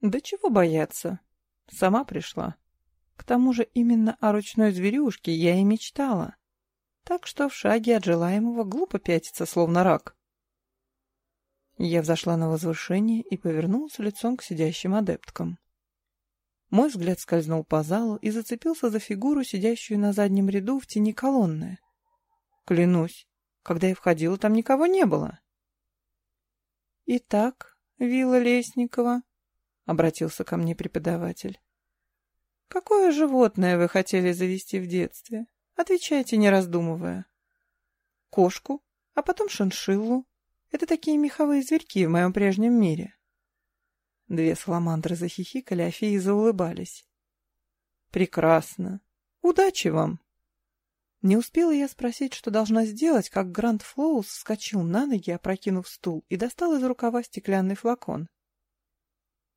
Да чего бояться? Сама пришла. К тому же именно о ручной зверюшке я и мечтала. Так что в шаге от желаемого глупо пятиться, словно рак. Я взошла на возвышение и повернулась лицом к сидящим адепткам. Мой взгляд скользнул по залу и зацепился за фигуру, сидящую на заднем ряду в тени колонны. Клянусь, когда я входила, там никого не было. «Итак, Вилла Лесникова», — обратился ко мне преподаватель, — «какое животное вы хотели завести в детстве? Отвечайте, не раздумывая». «Кошку, а потом шиншиллу. Это такие меховые зверьки в моем прежнем мире». Две саламандры захихикали, а феи заулыбались. «Прекрасно. Удачи вам!» Не успела я спросить, что должна сделать, как Грант Флоус вскочил на ноги, опрокинув стул, и достал из рукава стеклянный флакон.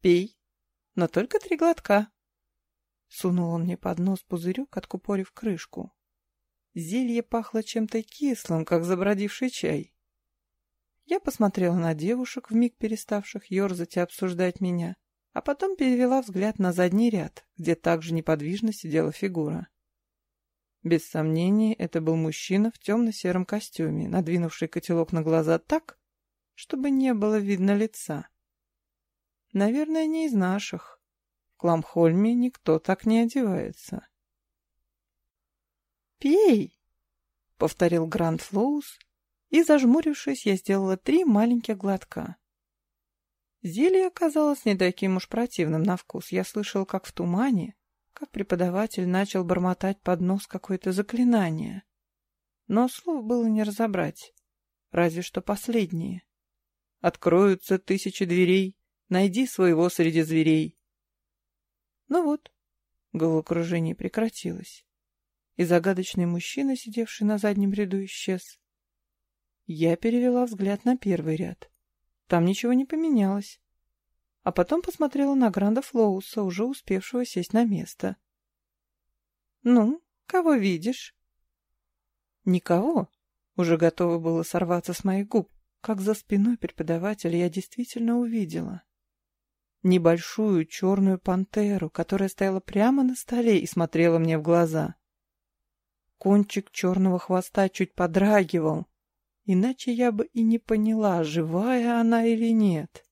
«Пей, но только три глотка!» Сунул он мне под нос пузырек, откупорив крышку. Зелье пахло чем-то кислым, как забродивший чай. Я посмотрела на девушек, вмиг переставших ерзать и обсуждать меня, а потом перевела взгляд на задний ряд, где также неподвижно сидела фигура. Без сомнения, это был мужчина в темно-сером костюме, надвинувший котелок на глаза так, чтобы не было видно лица. Наверное, не из наших. В Кламхольме никто так не одевается. «Пей!» — повторил Гранд Флоус, и, зажмурившись, я сделала три маленьких глотка. Зелье оказалось не таким уж противным на вкус. Я слышал, как в тумане, как преподаватель начал бормотать под нос какое-то заклинание. Но слов было не разобрать, разве что последние. «Откроются тысячи дверей, найди своего среди зверей». Ну вот, головокружение прекратилось, и загадочный мужчина, сидевший на заднем ряду, исчез. Я перевела взгляд на первый ряд. Там ничего не поменялось. А потом посмотрела на Гранда Флоуса, уже успевшего сесть на место. «Ну, кого видишь?» «Никого», уже готово было сорваться с моих губ, как за спиной преподавателя я действительно увидела. Небольшую черную пантеру, которая стояла прямо на столе и смотрела мне в глаза. Кончик черного хвоста чуть подрагивал, Иначе я бы и не поняла, живая она или нет.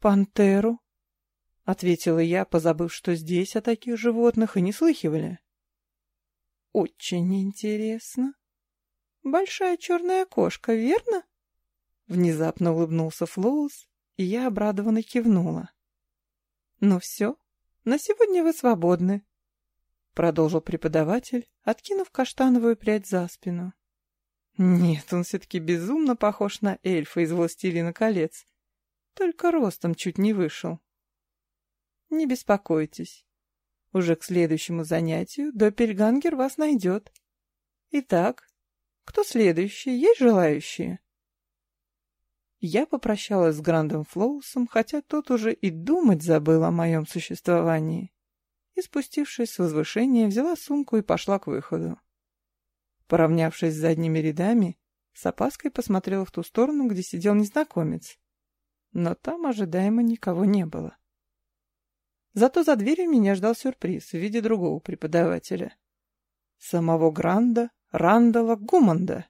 «Пантеру?» — ответила я, позабыв, что здесь о таких животных и не слыхивали. «Очень интересно. Большая черная кошка, верно?» Внезапно улыбнулся Флоус, и я обрадованно кивнула. «Ну все, на сегодня вы свободны», — продолжил преподаватель, откинув каштановую прядь за спину. Нет, он все-таки безумно похож на эльфа из «Властелина колец». Только ростом чуть не вышел. Не беспокойтесь. Уже к следующему занятию Доппельгангер вас найдет. Итак, кто следующий? Есть желающие? Я попрощалась с Грандом Флоусом, хотя тот уже и думать забыл о моем существовании. И, спустившись с возвышения, взяла сумку и пошла к выходу. Поравнявшись с задними рядами, с опаской посмотрела в ту сторону, где сидел незнакомец. Но там ожидаемо никого не было. Зато за дверью меня ждал сюрприз в виде другого преподавателя. Самого Гранда Рандала Гуманда.